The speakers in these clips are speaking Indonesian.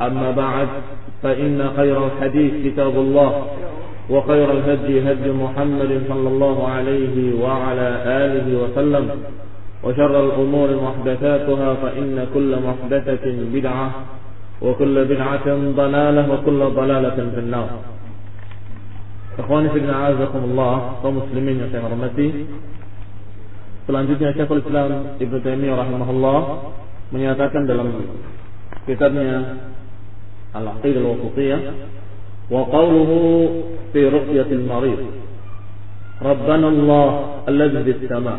أما بعد فإن خير الحديث كتاب الله وخير الهدي هدي محمد صلى الله عليه وعلى آله وسلم وشر الأمور محدثاتها فإن كل محدثة بدعة وكل بدعة ضلالة وكل ضلالة في النار Ikhwani fi a'azakumullah kaum muslimin yang saya hormati. Selanjutnya Syekhul Islam Ibnu Taimiyah rahimahullah menyatakan dalam kitabnya Al-Wasithiyah wa qawluhu fi ruqyatil marid ربنا الله الذي في السماء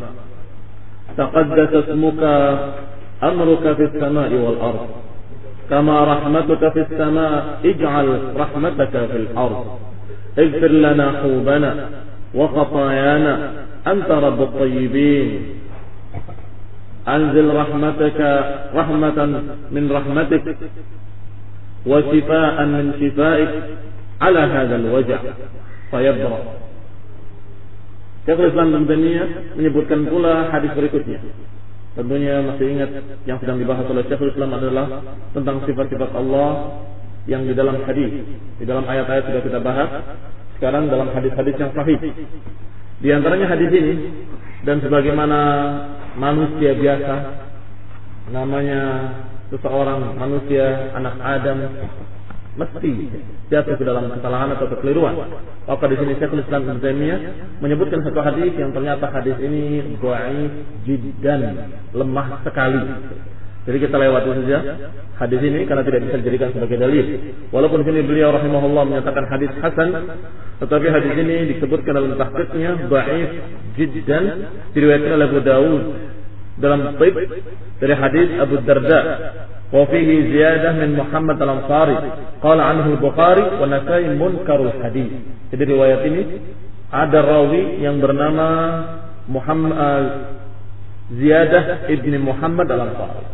تقدس اسمك أمرك في السماء والأرض كما رحمتك في السماء اجعل رحمتك في الأرض اغفر لنا حوبنا وخطايانا أنت رب الطيبين. أنزل رحمتك رحمة من رحمتك وشفاء من شفائك على هذا الوجع فيبرأ Syekhul Islam Ibnu Taimiyah menyebutkan pula hadis berikutnya. Tentunya masih ingat yang sedang dibahas oleh Syekhul Islam adalah tentang sifat-sifat Allah yang di dalam hadis. Di dalam ayat-ayat sudah kita bahas. Sekarang dalam hadis-hadis yang sahih. Di antaranya hadis ini dan sebagaimana manusia biasa namanya seseorang manusia anak Adam mesti jatuh ke dalam kesalahan atau kekeliruan. Maka di sini Syekhul Islam Ibnu Taimiyah menyebutkan satu hadis yang ternyata hadis ini dhaif jiddan, lemah sekali. Jadi kita lewati saja hadis ini karena tidak bisa dijadikan sebagai dalil. Walaupun sini beliau rahimahullah menyatakan hadis hasan, tetapi hadis ini disebutkan dalam tahqiqnya dhaif jiddan diriwayatkan oleh Abu Dawud dalam Tib dari hadis Abu Darda وفيه زيادة من محمد الأنصاري قال عنه البخاري والنسائي منكر الحديث jadi riwayat ini ada rawi yang bernama Muhammad uh, Ziyadah ibni Muhammad al-Ansari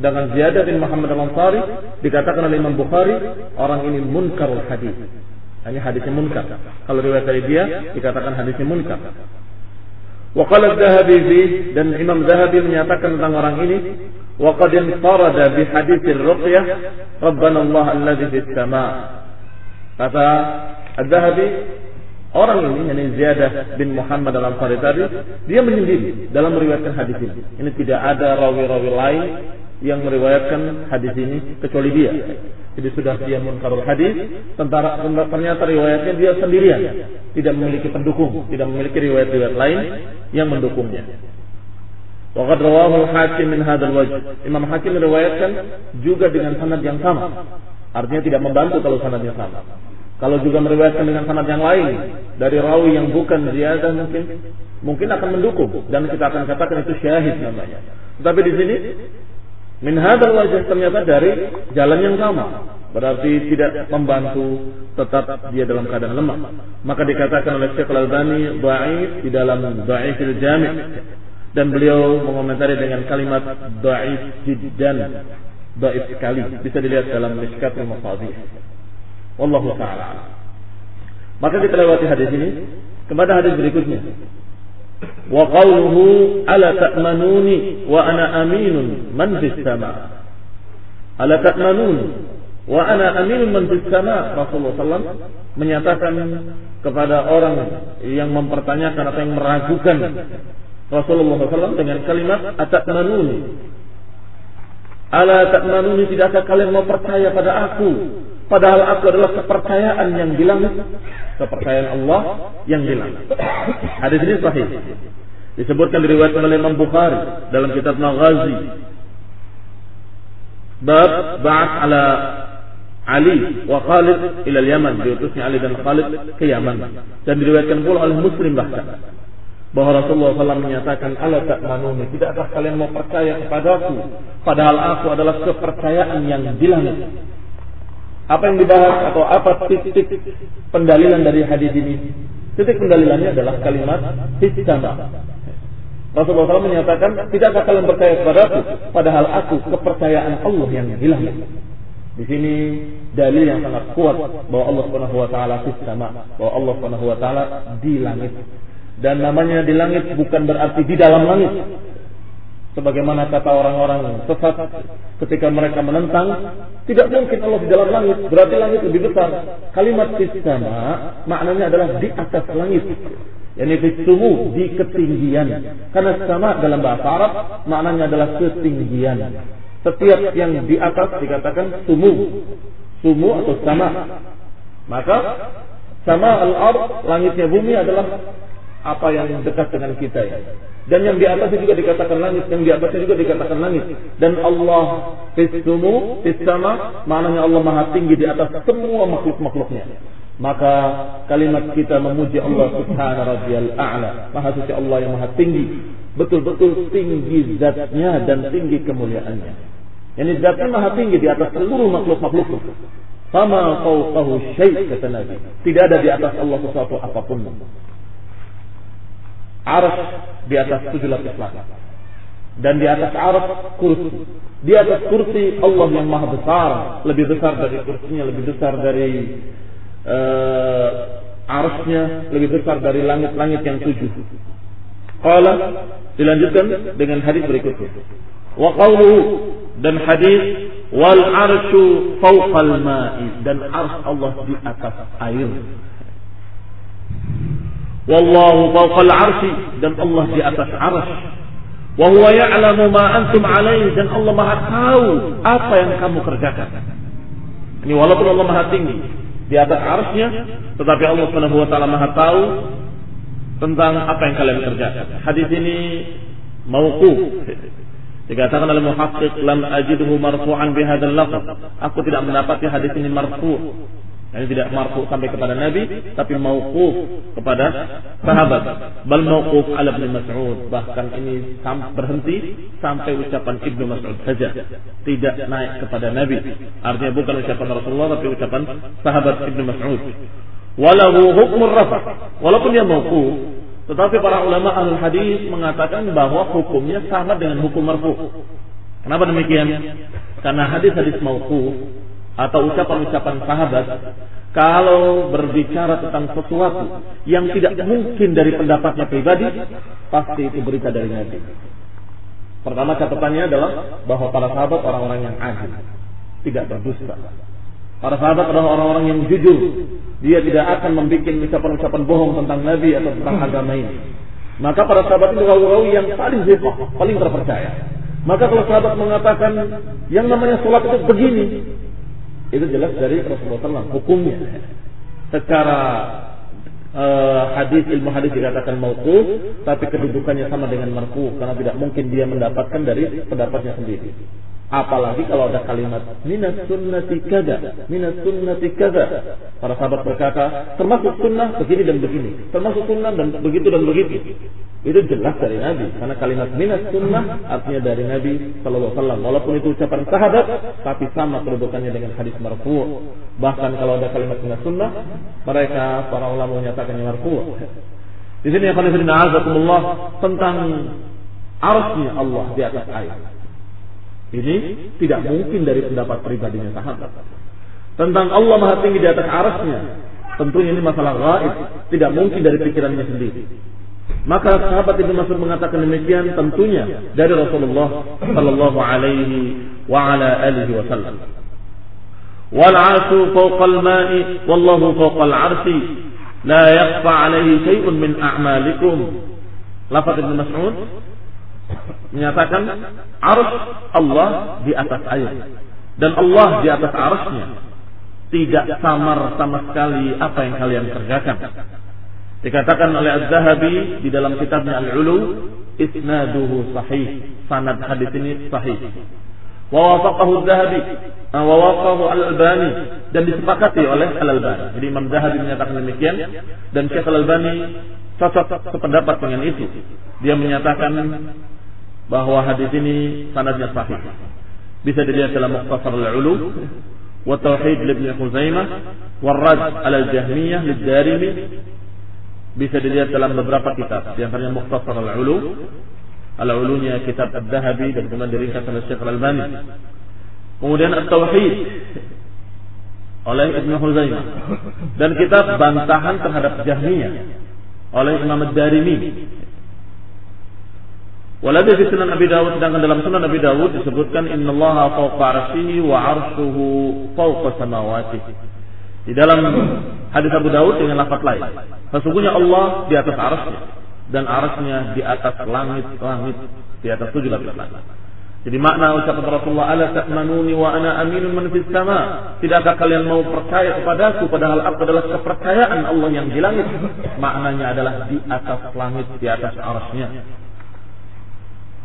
dengan Ziyadah bin Muhammad al-Ansari dikatakan oleh Imam Bukhari orang ini munkarul hadis hanya hadisnya munkar kalau riwayat dari dia dikatakan hadisnya munkar Waqala Zahabi fi dan Imam Zahabi menyatakan tentang orang ini wa qad infarada bi haditsir ruqyah Rabbana Allah alladhi fis sama. Kata Az-Zahabi orang ini yakni Ziyadah bin Muhammad dalam hadis tadi dia menyendiri dalam meriwayatkan hadis ini. Ini tidak ada rawi-rawi lain yang meriwayatkan hadis ini kecuali dia jadi sudah dia munkarul hadis tentara ternyata riwayatnya dia sendirian tidak memiliki pendukung tidak memiliki riwayat-riwayat lain yang mendukungnya Waqad rawahu al-Hakim min hadzal wajh. Imam Hakim meriwayatkan juga dengan sanad yang sama. Artinya tidak membantu kalau sanadnya sama. Kalau juga meriwayatkan dengan sanad yang lain dari rawi yang bukan ziyadah mungkin mungkin akan mendukung dan kita akan katakan itu syahid namanya. Tapi di sini min hadzal wajh ternyata dari jalan yang sama. Berarti tidak membantu tetap dia dalam keadaan lemah. Maka dikatakan oleh Syekh Al-Albani dhaif di dalam Dhaifil Jami' dan beliau mengomentari dengan kalimat dhaif jiddan. Dhaif sekali. Bisa dilihat dalam Mishkatul Masadih wallahu taala maka kita lewati hadis ini. Kepada hadis berikutnya Wa qawluhu ala ta'manuni wa ana aminun man fis sama. Ala ta'manuni wa ana aminun man fis sama. Rasulullah SAW menyatakan kepada orang yang mempertanyakan atau yang meragukan Rasulullah SAW dengan kalimat atakmanuni. Ala takmanuni tidakkah kalian mau percaya pada aku? Padahal aku adalah kepercayaan yang di langit, kepercayaan Allah yang di langit. Hadis ini sahih. Disebutkan diriwayatkan oleh Imam Bukhari dalam kitab Naghazi. Bab ba'at ala Ali wa Khalid ila Yaman diutusnya Ali dan Khalid ke Yaman dan diriwayatkan pula oleh Muslim bahkan bahwa Rasulullah SAW menyatakan Allah tak manuni tidakkah kalian mau percaya kepadaku padahal aku adalah kepercayaan yang di langit apa yang dibahas atau apa titik pendalilan dari hadis ini titik pendalilannya adalah kalimat histama Rasulullah SAW menyatakan tidakkah kalian percaya kepadaku padahal aku kepercayaan Allah yang di langit di sini dalil yang sangat kuat bahwa Allah Subhanahu wa taala sama, bahwa Allah Subhanahu wa taala di langit. Dan namanya di langit bukan berarti di dalam langit. Sebagaimana kata orang-orang sesat ketika mereka menentang, tidak mungkin Allah di dalam langit, berarti langit lebih besar. Kalimat sama maknanya adalah di atas langit. Yani fitumu di ketinggian. Karena sama dalam bahasa Arab maknanya adalah ketinggian. Setiap yang di atas dikatakan sumu. Sumu atau sama. Maka sama al-ard, langitnya bumi adalah apa yang dekat dengan kita ya. Dan yang di atasnya juga dikatakan langit, yang di atasnya juga dikatakan langit. Dan Allah fisumu, sama, maknanya Allah maha tinggi di atas semua makhluk-makhluknya. Maka kalimat kita memuji Allah subhanahu wa ta'ala. Maha suci Allah yang maha tinggi. Betul-betul tinggi zatnya dan tinggi kemuliaannya. Yani zatnya maha tinggi di atas seluruh makhluk-makhluk. Sama fauqahu syai' kata Nabi. Tidak ada di atas Allah sesuatu apa pun. Aras di atas tujuh lapis langit. Dan di atas aras kursi. Di atas kursi Allah yang maha besar. Lebih besar dari kursinya. Lebih besar dari uh, arasnya. Lebih besar dari langit-langit yang tujuh. Qala dilanjutkan dengan hadis berikutnya. Wa qawluhu dan hadis wal arsyu fawqal ma'i dan ars Allah di atas air. Wallahu fawqal arsy dan Allah di atas arsy. Wa huwa ya'lamu ma antum alaihi dan Allah Maha tahu apa yang kamu kerjakan. Ini walaupun Allah Maha tinggi di atas arsy-Nya, tetapi Allah Subhanahu wa taala Maha tahu tentang apa yang kalian kerjakan. Hadis ini mauquf Dikatakan oleh muhaqqiq lam ajidhu marfu'an bihadzal lafaz. Aku tidak mendapati hadis ini marfu'. Ini tidak marfu sampai kepada Nabi, tapi mauquf kepada sahabat. Bal mauquf ala Ibnu Mas'ud. Bahkan ini berhenti sampai ucapan Ibnu Mas'ud saja. Tidak naik kepada Nabi. Artinya bukan ucapan Rasulullah tapi ucapan sahabat Ibnu Mas'ud. Walahu hukmur rafa. Walaupun dia mauquf, tetapi para ulama ahli hadis mengatakan bahwa hukumnya sama dengan hukum marfu. Kenapa demikian? Karena hadis-hadis mauquf atau ucapan-ucapan sahabat kalau berbicara tentang sesuatu yang tidak mungkin dari pendapatnya pribadi, pasti itu berita dari Nabi. Pertama catatannya adalah bahwa para sahabat orang-orang yang adil, tidak berdusta. Para sahabat adalah orang-orang yang jujur. Dia tidak akan membuat ucapan-ucapan bohong tentang Nabi atau tentang agama ini. Maka para sahabat itu rawi-rawi yang paling zifah, paling terpercaya. Maka kalau sahabat mengatakan yang namanya sholat itu begini, itu jelas dari Rasulullah SAW hukumnya. Secara uh, hadis ilmu hadis dikatakan mauquf, tapi kedudukannya sama dengan marfu karena tidak mungkin dia mendapatkan dari pendapatnya sendiri. Apalagi kalau ada kalimat minas sunnati kada, minas sunnati kada. Para sahabat berkata, termasuk sunnah begini dan begini, termasuk sunnah dan begitu dan begitu. Itu jelas dari Nabi, karena kalimat minas sunnah artinya dari Nabi Shallallahu Alaihi Wasallam. Walaupun itu ucapan sahabat, tapi sama kedudukannya dengan hadis marfu. Bahkan kalau ada kalimat minas sunnah, mereka para ulama menyatakannya marfu. Di sini yang kalian tentang arusnya Allah di atas air. Ini tidak mungkin dari pendapat pribadinya sahabat. Tentang Allah Maha Tinggi di atas arasnya. Tentunya ini masalah gaib. Tidak mungkin dari pikirannya sendiri. Maka sahabat Ibnu Mas'ud mengatakan demikian tentunya dari Rasulullah sallallahu alaihi wa ala alihi wasallam. Wal 'arsyu fawqa al-ma'i wallahu fawqa al-'arsy la yakhfa 'alaihi shay'un min a'malikum. Lafaz Ibnu Mas'ud menyatakan arus Allah di atas air dan Allah di atas arusnya tidak samar sama sekali apa yang kalian kerjakan. Dikatakan oleh Az-Zahabi di dalam kitabnya Al-Ulu, isnaduhu sahih. Sanad hadis ini sahih. Wa wafaqahu Az-Zahabi, wa wafaqahu Al-Albani dan disepakati oleh Al-Albani. Jadi Imam Zahabi menyatakan demikian dan Syekh Al-Albani cocok sependapat dengan itu. Dia menyatakan bahwa hadis ini sanadnya sahih. Bisa dilihat dalam Mukhtasar Al-Ulu wa Tauhid Ibnu Khuzaimah wa Rad al-Jahmiyah lid-Darimi bisa dilihat dalam beberapa kitab. Di antaranya Mukhtasar Al-Ulu. Al-Ulunya kitab Ad-Dahabi dan kemudian diringkas oleh Syekh Al-Albani. Kemudian At-Tauhid. Oleh Ibnu Khuzaimah. Dan kitab bantahan terhadap Jahmiyah. Oleh Imam Ad-Darimi. Waladhi fi sunan Nabi Dawud sedangkan dalam sunan Nabi Dawud disebutkan innallaha fawqa arsyihi wa arshuhu fawqa samawati. Di dalam hadis Abu Dawud dengan lafaz lain. Sesungguhnya Allah di atas arasnya dan arasnya di atas langit-langit di atas tujuh lapis langit. Jadi makna ucapan Rasulullah ala ta'manuni wa ana aminun man fis sama. Tidakkah kalian mau percaya kepadaku padahal aku adalah kepercayaan Allah yang di langit. Maknanya adalah di atas langit, di atas arasnya.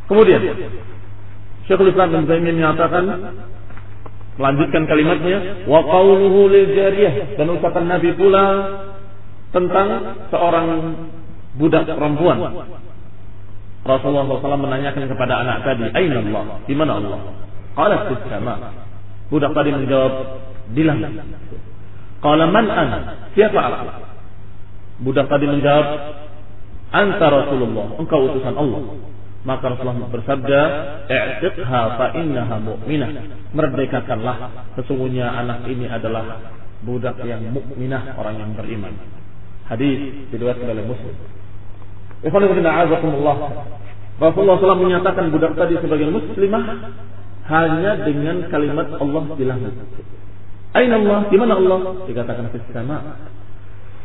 Kemudian Syekhul Islam bin Taimin menyatakan melanjutkan kalimatnya wa qauluhu lil jariyah dan ucapan Nabi pula tentang seorang budak perempuan. Rasulullah SAW menanyakan kepada anak tadi, "Aina Allah? Di mana Allah?" Qala fis sama. Budak tadi menjawab, "Di langit." Qala man ana? Siapa aku? Budak tadi menjawab, "Anta Rasulullah, engkau utusan Allah." Maka Rasulullah bersabda, "I'tiqha fa innaha mu'minah." Merdekakanlah, sesungguhnya anak ini adalah budak yang mukminah, orang yang beriman. Hadis diriwayatkan oleh Muslim. Ikhwan fillah a'azakumullah. Rasulullah SAW menyatakan budak tadi sebagai muslimah hanya dengan kalimat Allah di langit. Aina Allah? Di mana Allah? Dikatakan di sama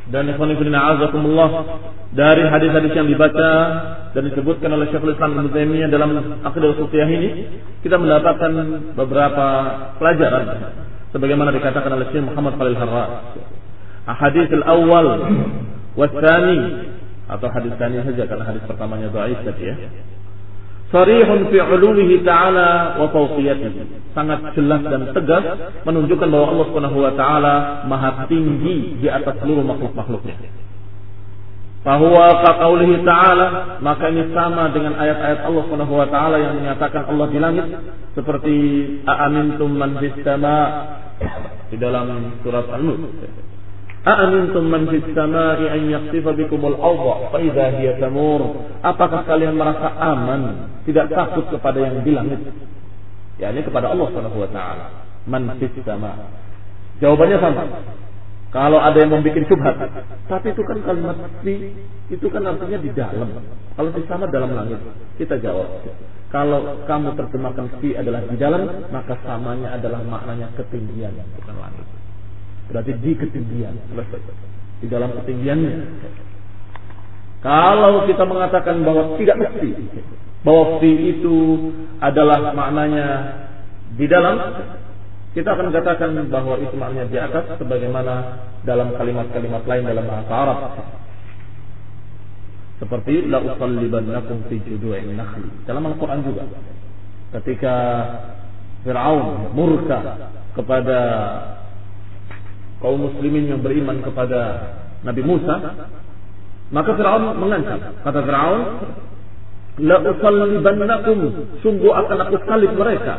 dan ikhwan ibn a'azakumullah dari hadis-hadis yang dibaca dan disebutkan oleh Syekhul Islam Ibnu Taimiyah dalam Aqidah Sufiyah ini kita mendapatkan beberapa pelajaran sebagaimana dikatakan oleh Syekh Muhammad Khalil Harra. Hadis al-awwal wasani atau hadis tani saja karena hadis pertamanya dhaif tadi ya sarihun fi uluwihi ta'ala wa fawqiyatihi. Sangat jelas dan tegas menunjukkan bahwa Allah Subhanahu wa taala maha tinggi di atas seluruh makhluk-makhluknya. Bahwa qaulihi ta'ala maka ini sama dengan ayat-ayat Allah Subhanahu wa taala yang menyatakan Allah di langit seperti aamintum man fis sama di dalam surat An-Nur. Aamintum man fis samai an yakhsifa bikumul awda fa idza hiya tamur. Apakah kalian merasa aman, tidak takut kepada yang di langit? ini kepada Allah Subhanahu wa taala. Man fis sama. Jawabannya sama. Kalau ada yang membuat subhat, tapi itu kan kalimat fi itu kan artinya di dalam. Kalau di sama dalam langit, kita jawab. Kalau kamu terjemahkan fi adalah di dalam, maka samanya adalah maknanya ketinggian, bukan langit. Berarti di ketinggian. Di dalam ketinggiannya. Kalau kita mengatakan bahwa tidak mesti. Bahwa fi itu adalah maknanya di dalam. Kita akan katakan bahwa itu maknanya di atas. Sebagaimana dalam kalimat-kalimat lain dalam bahasa Arab. Seperti la usallibannakum fi judu'in nakhli. Dalam Al-Qur'an juga. Ketika Fir'aun murka kepada kaum muslimin yang beriman kepada Nabi Musa, maka Firaun mengancam. Kata Firaun, "La usallibannakum, sungguh akan aku salib mereka."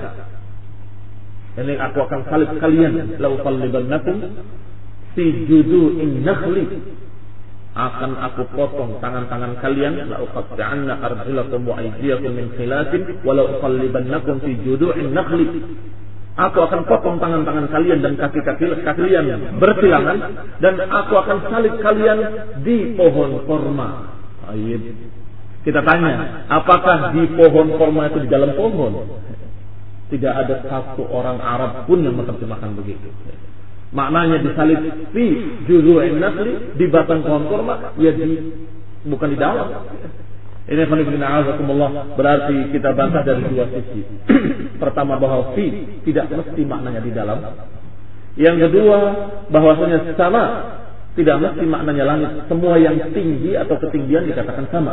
Ini aku akan salib kalian. La usallibannakum fi judu'in nakhli. Akan aku potong tangan-tangan kalian, la uqatta'anna arjulakum wa aydiyakum min khilafin wa la usallibannakum fi judu'in nakhli. Aku akan potong tangan-tangan kalian dan kaki-kaki kalian bersilangan dan aku akan salib kalian di pohon korma. Ayib. Kita tanya, apakah di pohon korma itu di dalam pohon? Tidak ada satu orang Arab pun yang menerjemahkan begitu. Maknanya disalib fi juzu'in nasli di batang pohon korma, ya di bukan di dalam. Ini berarti kita bantah dari dua sisi. Pertama bahwa fi tidak mesti maknanya di dalam. Yang kedua bahwasanya sama tidak mesti maknanya langit. Semua yang tinggi atau ketinggian dikatakan sama.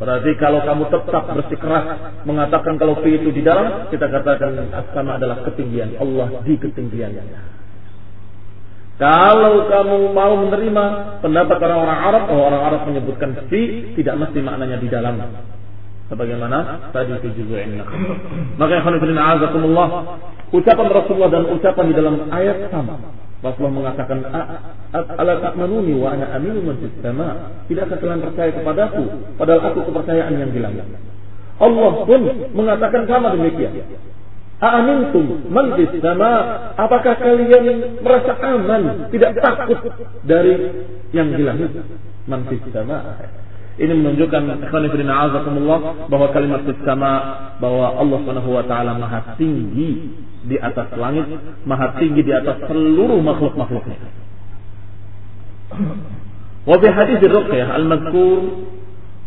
Berarti kalau kamu tetap bersikeras mengatakan kalau fi itu di dalam, kita katakan sama adalah ketinggian Allah di ketinggiannya. Kalau kamu mau menerima pendapat orang-orang Arab, bahwa orang Arab menyebutkan fi tidak mesti maknanya di dalam. Sebagaimana tadi juga ini. Maka yang azakumullah, ucapan Rasulullah dan ucapan di dalam ayat sama. Rasulullah mengatakan, "Ala ta'manuni wa ana aminu man fis sama." Tidakkah kalian percaya kepadaku padahal aku kepercayaan yang di langit? Allah pun mengatakan sama demikian. Aamintum man sama? Apakah kalian merasa aman, tidak takut dari yang di langit? Man sama. Ini menunjukkan bahwa kalimat sama bahwa Allah Subhanahu wa taala Maha tinggi di atas langit, maha tinggi di atas seluruh makhluk-makhluknya. Wa bi hadis ruqyah al-madhkur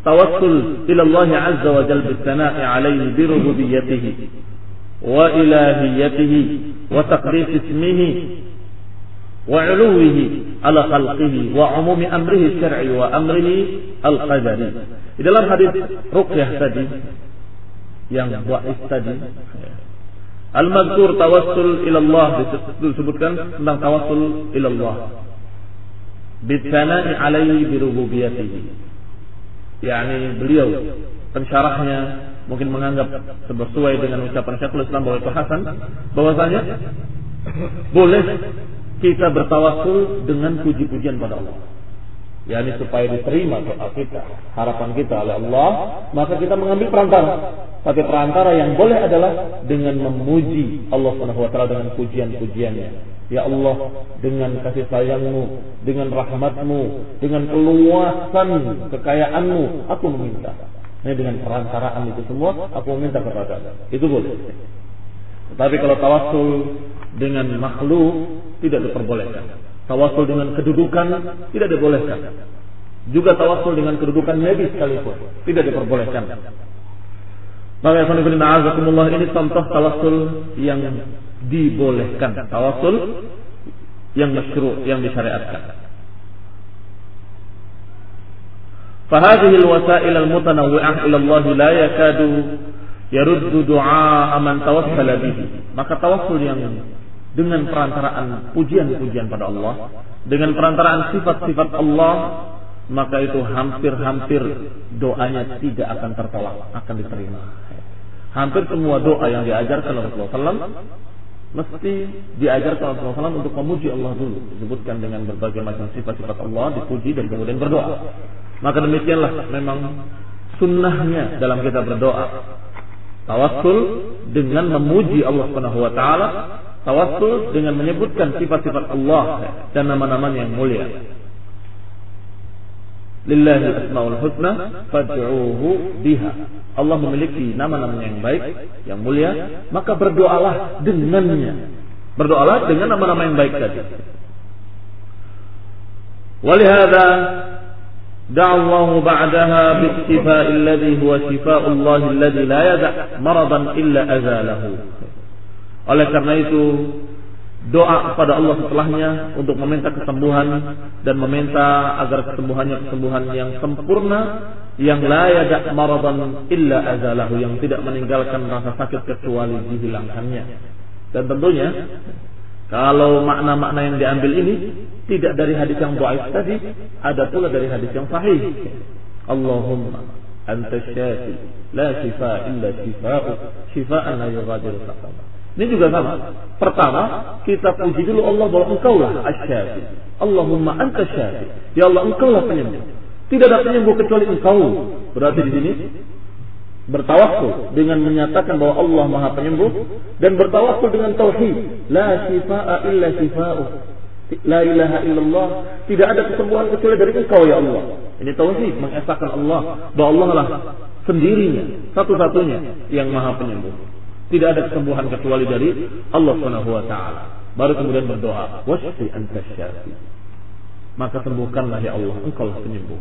tawassul ila Allah azza wa jalla bi alayhi bi rububiyyatihi wa ilahiyatihi wa taqdis ismihi wa 'uluwihi ala khalqihi wa 'umumi amrihi syar'i wa amrihi al-qadari. Di dalam hadis ruqyah tadi yang dhaif tadi Al-Mazkur tawassul ilallah disebutkan tentang tawassul ilallah. Bitsana'i alaihi birububiyatihi. Yani beliau pensyarahnya mungkin menganggap sesuai dengan ucapan Syekhul Islam bahwa itu hasan bahwasanya boleh kita bertawassul dengan puji-pujian pada Allah yakni supaya diterima doa kita, harapan kita oleh Allah, maka kita mengambil perantara. Tapi perantara yang boleh adalah dengan memuji Allah Subhanahu wa taala dengan pujian-pujiannya. Ya Allah, dengan kasih sayangmu, dengan rahmatmu, dengan keluasan kekayaanmu, aku meminta. Ini dengan perantaraan itu semua, aku meminta kepada Itu boleh. Tapi kalau tawasul dengan makhluk tidak diperbolehkan. Tawasul dengan kedudukan tidak dibolehkan. Juga tawasul dengan kedudukan Nabi sekalipun tidak diperbolehkan. Maka ya azakumullah ini contoh tawasul yang dibolehkan. Tawasul yang masyru' yang disyariatkan. فهذه الوسائل المتنوعة إلى الله لا يكاد يرد دعاء من توسل به maka tawasul yang dengan perantaraan pujian-pujian pada Allah, dengan perantaraan sifat-sifat Allah, maka itu hampir-hampir doanya tidak akan tertolak, akan diterima. Hampir semua doa yang diajarkan Rasulullah SAW mesti diajarkan Rasulullah SAW untuk memuji Allah dulu. Disebutkan dengan berbagai macam sifat-sifat Allah, dipuji dan kemudian berdoa. Maka demikianlah memang sunnahnya dalam kita berdoa. Tawassul dengan memuji Allah Subhanahu wa taala, tawassul dengan menyebutkan sifat-sifat Allah dan nama-nama yang mulia. Lillahi asmaul husna fad'uhu biha. Allah memiliki nama-nama yang baik, yang mulia, maka berdoalah dengannya. Berdoalah dengan nama-nama yang baik tadi. Walihada دعا الله بعدها بالشفاء الذي هو شفاء الله الذي لا يدع مرضا إلا أزاله oleh karena itu doa kepada Allah setelahnya untuk meminta kesembuhan dan meminta agar kesembuhannya kesembuhan yang sempurna yang la yadak maradan illa azalahu yang tidak meninggalkan rasa sakit kecuali dihilangkannya. Dan tentunya kalau makna-makna yang diambil ini tidak dari hadis yang dhaif tadi, ada pula dari hadis yang sahih. Allahumma anta syafi la shifa illa shifa'u shifa'an la yughadiru saqama. Ini juga sama. Pertama, kita puji dulu Allah bahwa engkau lah asyafi. Allahumma anta syafi. Ya Allah, engkau lah penyembuh. Tidak ada penyembuh kecuali engkau. Berarti di sini bertawakul dengan menyatakan bahwa Allah Maha Penyembuh dan bertawakul dengan tauhid. La shifaa illa shifa'u. La ilaha illallah. Tidak ada kesembuhan kecuali dari engkau ya Allah. Ini tauhid mengesahkan Allah bahwa Allah lah sendirinya, satu-satunya yang maha penyembuh. Tidak ada kesembuhan kecuali dari Allah Subhanahu wa taala. Baru kemudian berdoa, "Wasfi anta syafi." Maka sembuhkanlah ya Allah, Engkau lah penyembuh.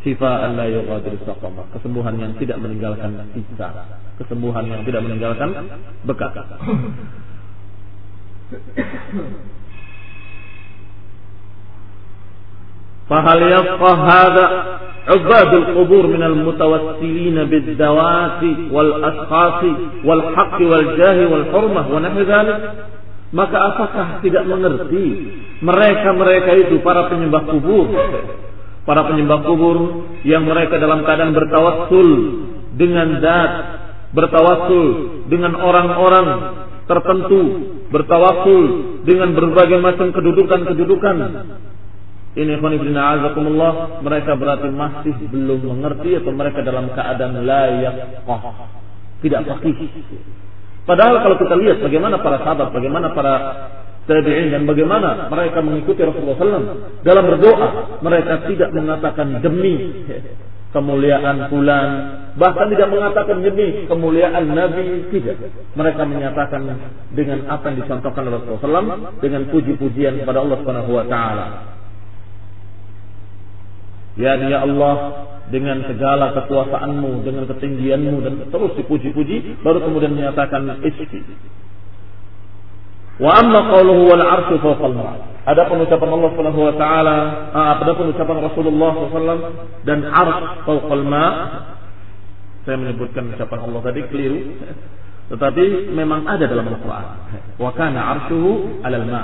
Sifaan la yughadiru saqama, kesembuhan yang tidak meninggalkan sisa, kesembuhan yang tidak meninggalkan bekas. فهل يبقى هذا عباد القبور من المتوسلين بالذوات والأشخاص والحق والجاه والحرمة ونحو ذلك maka apakah tidak mengerti mereka-mereka itu para penyembah kubur para penyembah kubur yang mereka dalam keadaan bertawassul dengan zat bertawassul dengan orang-orang tertentu bertawassul dengan berbagai macam kedudukan-kedudukan ini khonifidina azakumullah mereka berarti masih belum mengerti atau mereka dalam keadaan layak tidak fakih. Padahal kalau kita lihat bagaimana para sahabat, bagaimana para tabi'in dan bagaimana mereka mengikuti Rasulullah SAW dalam berdoa, mereka tidak mengatakan demi kemuliaan bulan, bahkan tidak mengatakan demi kemuliaan Nabi, tidak. Mereka menyatakan dengan apa yang dicontohkan Rasulullah SAW dengan puji-pujian kepada Allah Subhanahu Wa Taala. Ya ya Allah dengan segala kekuasaanmu, dengan ketinggianmu dan terus dipuji-puji, baru kemudian menyatakan iski. Wa amma qawluhu wal arsyu fawqal Ada pengucapan Allah Subhanahu wa taala, ah, ada pengucapan Rasulullah SAW dan arsy fawqal ma. Saya menyebutkan ucapan Allah tadi keliru. Tetapi memang ada dalam Al-Qur'an. Wa kana arshuhu 'alal ma.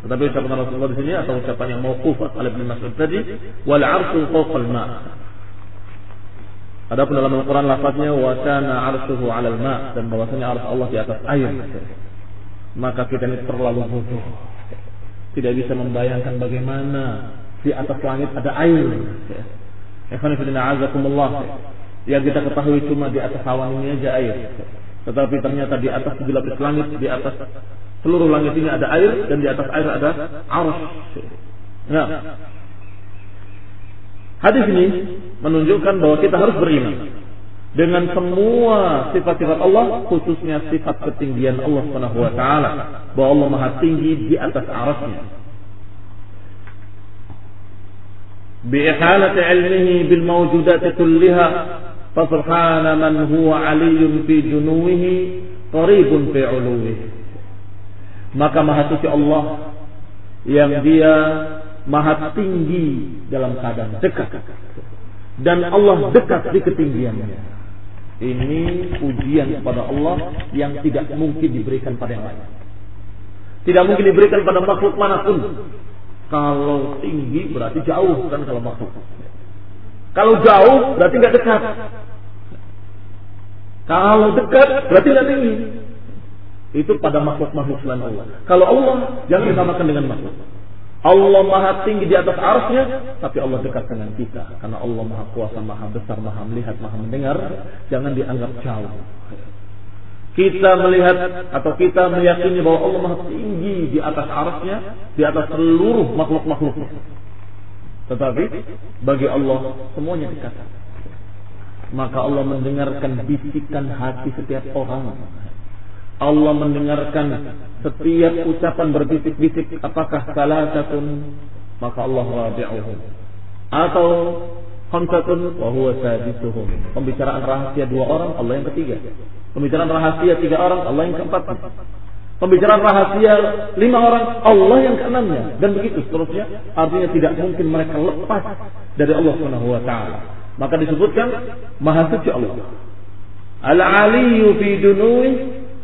Tetapi ucapan Rasulullah di sini atau ucapan yang mauquf oleh Ibnu Mas'ud tadi, wal 'arsyu fawqal ma. Adapun dalam Al-Qur'an lafaznya wa kana 'arshuhu 'alal ma dan bahwasanya arsy Allah di atas air. Maka kita ini terlalu bodoh. Tidak bisa membayangkan bagaimana di atas langit ada air. Ikhwan fillah azakumullah. Yang kita ketahui cuma di atas awan ini aja air. Tetapi ternyata di atas tujuh langit, di atas Seluruh langit ini ada air dan di atas air ada arus. Nah, hadis ini menunjukkan bahwa kita harus beriman dengan semua sifat-sifat Allah khususnya sifat ketinggian Allah Subhanahu wa taala bahwa Allah Maha tinggi di atas arusnya. بإحالة علمه bil كلها فسبحان من هو علي في جنوه fi في علوه fi maka maha suci Allah yang dia maha tinggi dalam keadaan dekat. Dan Allah dekat di ketinggiannya. Ini ujian kepada Allah yang tidak mungkin diberikan pada yang lain. Tidak mungkin diberikan pada makhluk mana pun. Kalau tinggi berarti jauh kan kalau makhluk. Kalau jauh berarti nggak dekat. Kalau dekat berarti nggak tinggi itu pada makhluk-makhluk selain Allah. Kalau Allah jangan disamakan dengan makhluk. Allah maha tinggi di atas arsnya, tapi Allah dekat dengan kita. Karena Allah maha kuasa, maha besar, maha melihat, maha mendengar. Jangan dianggap jauh. Kita melihat atau kita meyakini bahwa Allah maha tinggi di atas arsnya, di atas seluruh makhluk-makhluk. Tetapi bagi Allah semuanya dekat. Maka Allah mendengarkan bisikan hati setiap orang Allah mendengarkan setiap ucapan berbisik-bisik apakah salah satu maka Allah rabi'uhum atau khamsatun wa huwa sadisuhum. Pembicaraan rahasia dua orang Allah yang ketiga. Pembicaraan rahasia tiga orang Allah yang keempat. Pembicaraan rahasia lima orang Allah yang keenamnya. Dan begitu seterusnya. Artinya tidak mungkin mereka lepas dari Allah Subhanahu wa taala. Maka disebutkan maha suci Allah. Al-aliyyu fi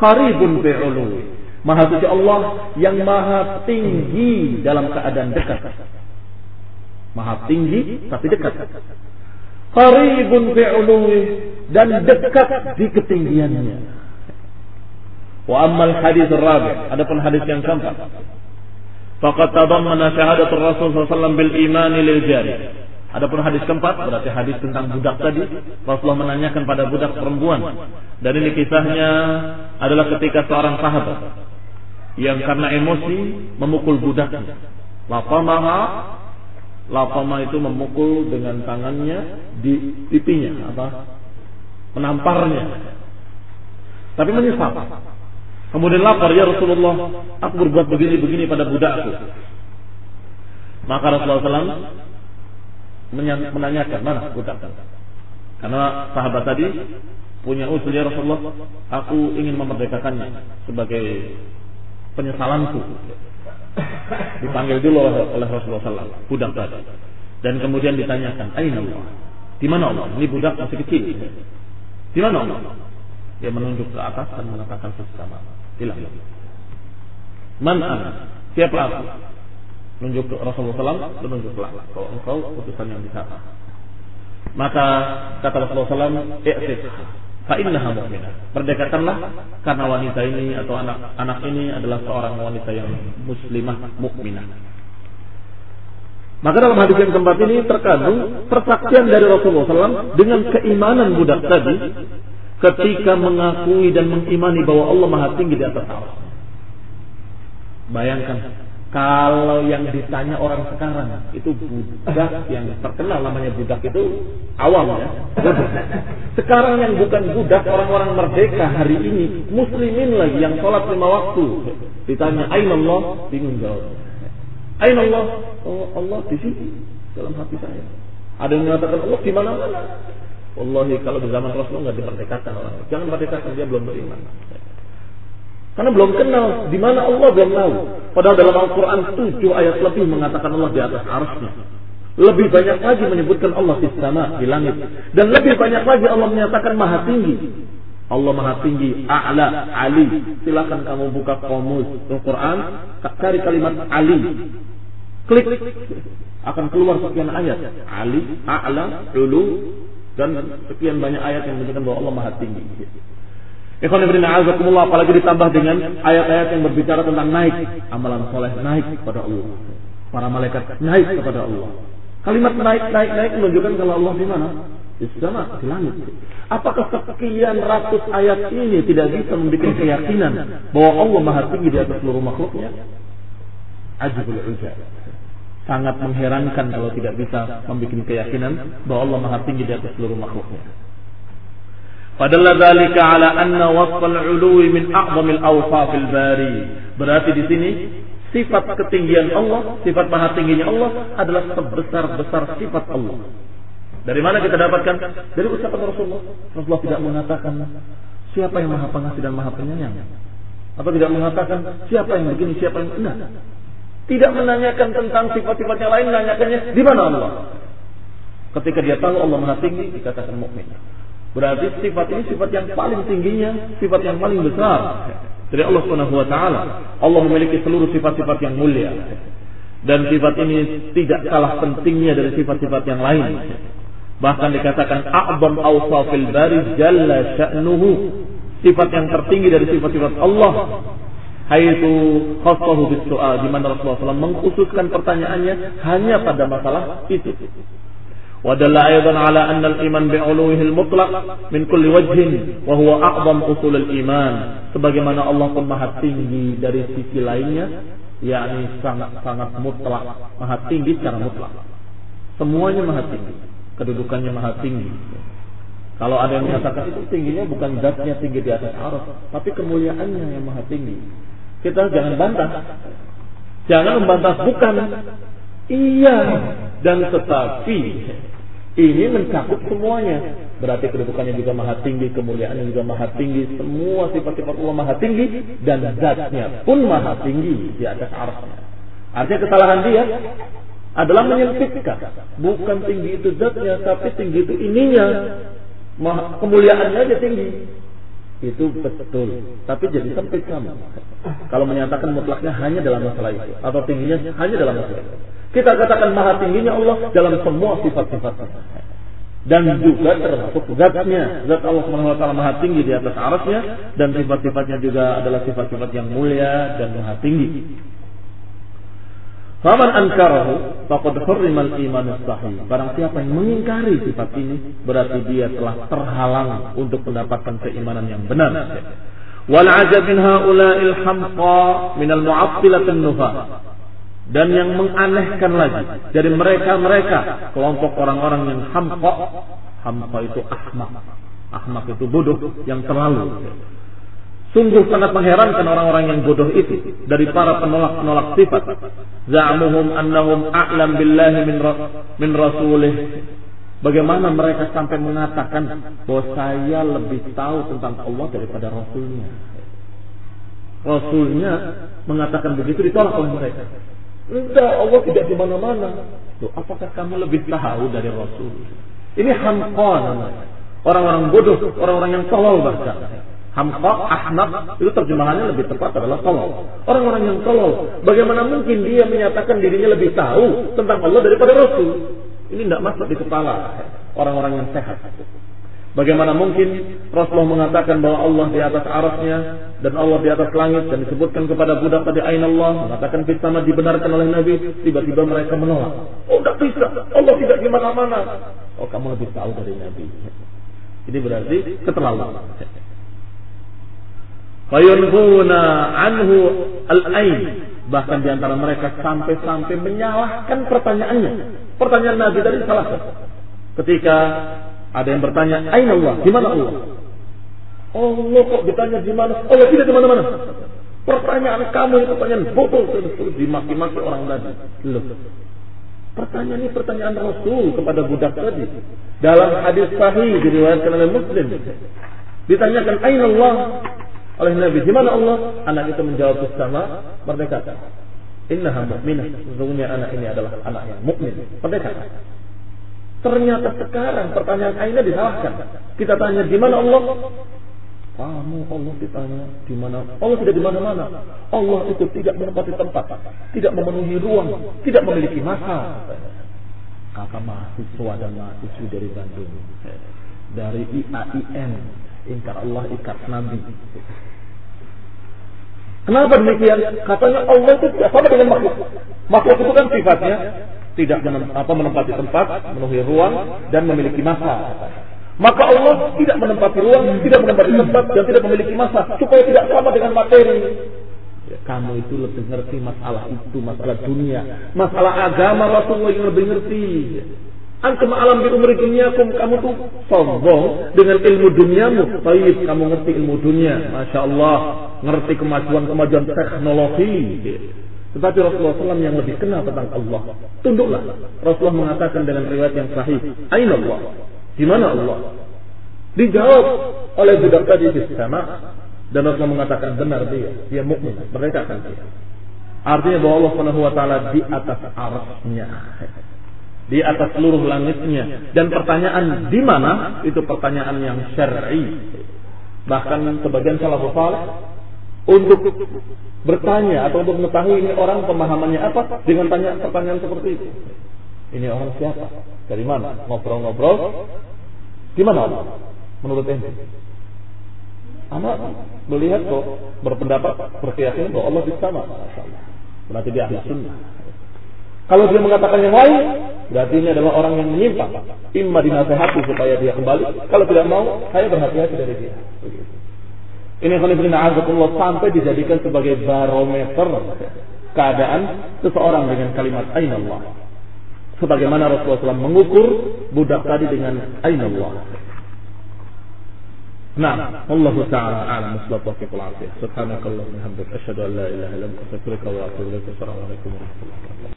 qaribun bi'ului. Maha suci Allah yang maha tinggi dalam keadaan dekat. Maha tinggi tapi dekat. Qaribun bi'ului dan dekat di ketinggiannya. Wa ammal hadis rabi' adapun hadis yang keempat. Faqad tadammana syahadatul Rasul sallallahu alaihi wasallam bil iman lil jari. Adapun hadis keempat berarti hadis tentang budak tadi. Rasulullah menanyakan pada budak perempuan. Dan ini kisahnya adalah ketika seorang sahabat yang karena emosi memukul budaknya. Lafamaha Lapama itu memukul dengan tangannya di pipinya, apa? Menamparnya. Tapi menyesal. Kemudian lapar, ya Rasulullah, aku berbuat begini-begini pada budakku. Maka Rasulullah SAW menanyakan, mana budak? Karena sahabat tadi punya usul ya Rasulullah, aku ingin memerdekakannya sebagai penyesalanku. Dipanggil dulu oleh Rasulullah SAW, budak tadi. Dan kemudian ditanyakan, Aina Allah? Di mana Allah? Ini budak masih kecil. Di mana Allah? Dia menunjuk ke atas dan mengatakan sesama. Bilang. Man ana? Siapa aku? Nunjuk Rasulullah SAW, menunjuklah kalau engkau utusan yang bisa. Maka kata Rasulullah SAW, "I'tif Fa'innaha mu'minah. Perdekakanlah karena wanita ini atau anak anak ini adalah seorang wanita yang muslimah mukminah. Maka dalam hadis yang keempat ini terkandung persaksian dari Rasulullah SAW dengan keimanan budak tadi ketika mengakui dan mengimani bahwa Allah Maha Tinggi di atas Allah. Bayangkan kalau yang ditanya orang sekarang itu budak yang terkenal namanya budak itu awam ya. Sekarang yang bukan budak orang-orang merdeka hari ini muslimin lagi yang sholat lima waktu ditanya Ain Allah bingung jawab. Ain Allah oh Allah di sini dalam hati saya. Ada yang mengatakan Allah di mana-mana. Wallahi kalau di zaman Rasulullah nggak dimerdekakan orang. Jangan merdekakan dia belum beriman. Karena belum kenal di mana Allah belum tahu. Padahal dalam Al-Quran tujuh ayat lebih mengatakan Allah di atas arusnya. Lebih banyak lagi menyebutkan Allah di sana, di langit. Dan lebih banyak lagi Allah menyatakan maha tinggi. Allah maha tinggi, a'la, ali. Silakan kamu buka komus Al-Quran, cari kalimat ali. Klik, akan keluar sekian ayat. Ali, a'la, ulu, dan sekian banyak ayat yang menunjukkan bahwa Allah maha tinggi. Apalagi ditambah dengan ayat-ayat yang berbicara tentang naik amalan soleh naik kepada Allah. Para malaikat naik kepada Allah. Kalimat naik naik naik menunjukkan kalau Allah di mana? Di sana, di langit. Apakah sekian ratus ayat ini tidak bisa membuat keyakinan bahwa Allah Maha Tinggi di atas seluruh makhluknya? Ajibul ujab. Sangat mengherankan kalau tidak bisa membuat keyakinan bahwa Allah Maha Tinggi di atas seluruh makhluknya. Padahal dzalika ala anna wasfal uluwi min a'zamil awsafil bari. Berarti di sini sifat ketinggian Allah, sifat maha tingginya Allah adalah sebesar-besar sifat Allah. Dari mana kita dapatkan? Dari ucapan Rasulullah. Rasulullah tidak mengatakan siapa yang maha pengasih dan maha penyayang. Atau tidak mengatakan siapa yang begini, siapa yang enggak. Tidak menanyakan tentang sifat-sifat yang lain, menanyakannya di mana Allah. Ketika dia tahu Allah maha tinggi, dikatakan mukmin. Berarti sifat ini sifat yang paling tingginya, sifat yang paling besar dari Allah Subhanahu wa taala. Allah memiliki seluruh sifat-sifat yang mulia. Dan sifat ini tidak kalah pentingnya dari sifat-sifat yang lain. Bahkan dikatakan a'zam awsafil bari jalla sya'nuhu. Sifat yang tertinggi dari sifat-sifat Allah Haitu khassahu bis di mana Rasulullah SAW mengkhususkan pertanyaannya hanya pada masalah itu. ودل أيضا على أن الإيمان بعلوه المطلق من كل وجه وهو أعظم أصول الإيمان sebagaimana Allah pun maha tinggi dari sisi lainnya yakni sangat sangat mutlak maha tinggi secara mutlak semuanya maha tinggi kedudukannya maha tinggi kalau ada yang mengatakan itu tingginya bukan zatnya tinggi di atas arus tapi kemuliaannya yang maha tinggi kita jangan bantah jangan membantah bukan iya dan tetapi ini mencakup semuanya. Berarti kedudukannya juga maha tinggi, kemuliaannya juga maha tinggi, semua sifat-sifat Allah maha tinggi dan zatnya pun maha tinggi di atas arahnya. Artinya kesalahan dia adalah menyempitkan. Bukan tinggi itu zatnya, tapi tinggi itu ininya. Maha, kemuliaannya aja tinggi. Itu betul. Tapi jadi sempit kamu. Kalau menyatakan mutlaknya hanya dalam masalah itu. Atau tingginya hanya dalam masalah itu. Kita katakan maha tingginya Allah dalam semua sifat-sifatnya. Dan juga termasuk zatnya. Zat Allah taala maha tinggi di atas arasnya dan sifat-sifatnya juga adalah sifat-sifat yang mulia dan maha tinggi. Faman ankarahu faqad hurrimal iman sahih. Barang siapa yang mengingkari sifat ini berarti dia telah terhalang untuk mendapatkan keimanan yang benar. Wal ajab min haula'il hamqa min al mu'attilatin nufa dan yang menganehkan lagi dari mereka-mereka kelompok orang-orang yang hamqa hamqa itu ahmak ahmak itu bodoh yang terlalu Sungguh sangat mengherankan orang-orang yang bodoh itu dari para penolak-penolak sifat. Za'muhum annahum a'lam billahi min, ra min rasulih. Bagaimana mereka sampai mengatakan bahwa saya lebih tahu tentang Allah daripada Rasulnya. Rasulnya mengatakan begitu ditolak oleh mereka. Enggak, Allah tidak di mana-mana. apakah kamu lebih tahu dari Rasul? Ini hamqa Orang-orang bodoh, orang-orang yang tolol bahasa. Hamqa, ahmak, itu terjemahannya lebih tepat adalah tolol. Orang-orang yang tolol, bagaimana mungkin dia menyatakan dirinya lebih tahu tentang Allah daripada Rasul? Ini tidak masuk di kepala orang-orang yang sehat. Bagaimana mungkin Rasulullah mengatakan bahwa Allah di atas arasnya dan Allah di atas langit dan disebutkan kepada budak tadi Ain Allah mengatakan sama dibenarkan oleh Nabi tiba-tiba mereka menolak. Oh tidak bisa, Allah tidak di mana-mana. Oh kamu lebih tahu dari Nabi. Ini berarti keterlaluan. Fayunhuna anhu al-ain. Bahkan di antara mereka sampai-sampai menyalahkan pertanyaannya. Pertanyaan Nabi tadi salah. Ketika ada yang bertanya, Aina Allah? Di mana Allah? Allah kok ditanya di mana? Allah tidak di mana-mana. Pertanyaan kamu itu pertanyaan bodoh terus dimaki-maki orang tadi. Loh. Pertanyaan ini pertanyaan Rasul kepada budak tadi. Dalam hadis sahih diriwayatkan oleh Muslim. Ditanyakan, Aina Allah? oleh Nabi. Di mana Allah? Anak itu menjawab bersama merdeka. Innaha mu'minah. Sesungguhnya anak ini adalah anak yang mukmin. Merdeka. Ternyata sekarang pertanyaan Aina disalahkan. Kita tanya di mana Allah? Kamu Allah ditanya di mana? Allah tidak di mana-mana. Allah itu tidak menempati tempat, tidak memenuhi ruang, tidak memiliki masa. Kata mahasiswa dan mahasiswi dari Bandung, dari IAIN, ingkar Allah, ingkar Nabi. Kenapa demikian? Katanya Allah itu sama dengan makhluk. Makhluk itu kan sifatnya tidak apa, menempati tempat, memenuhi ruang, dan memiliki masa. Maka Allah tidak menempati ruang, tidak menempati tempat, dan tidak memiliki masa, supaya tidak sama dengan materi. Ya, kamu itu lebih ngerti masalah itu, masalah dunia, masalah agama Rasulullah yang lebih ngerti. Antum alam di umri duniakum kamu tuh sombong dengan ilmu duniamu. Baik, kamu ngerti ilmu dunia, masya Allah, ngerti kemajuan-kemajuan teknologi. Tetapi Rasulullah SAW yang lebih kenal tentang Allah. Tunduklah. Rasulullah mengatakan dengan riwayat yang sahih. Aina Allah? Di mana Allah? Dijawab oleh budak tadi di sana. Dan Rasulullah mengatakan benar dia. Dia mukmin. Mereka akan dia. Artinya bahwa Allah Subhanahu wa di atas arasnya di atas seluruh langitnya dan pertanyaan di mana itu pertanyaan yang syar'i bahkan sebagian salafus saleh untuk bertanya atau untuk mengetahui ini orang pemahamannya apa dengan tanya pertanyaan seperti itu. Ini orang siapa? Dari mana? Ngobrol-ngobrol. Di mana Allah menurut ente? Anak melihat kok berpendapat berkeyakinan bahwa Allah di sama berarti dia ahli sunnah. Kalau dia mengatakan yang lain, berarti ini adalah orang yang menyimpang. Imma dinasehati supaya dia kembali. Kalau tidak mau, saya berhati-hati dari dia. Ini azakullah sampai dijadikan sebagai barometer keadaan seseorang dengan kalimat Allah. Sebagaimana Rasulullah SAW mengukur budak tadi dengan Allah. Nah, Allah Taala alam musbat wa fiqul afiyah. Subhanakallah wa asyhadu an la ilaha ilaik. Assalamualaikum warahmatullahi wabarakatuh.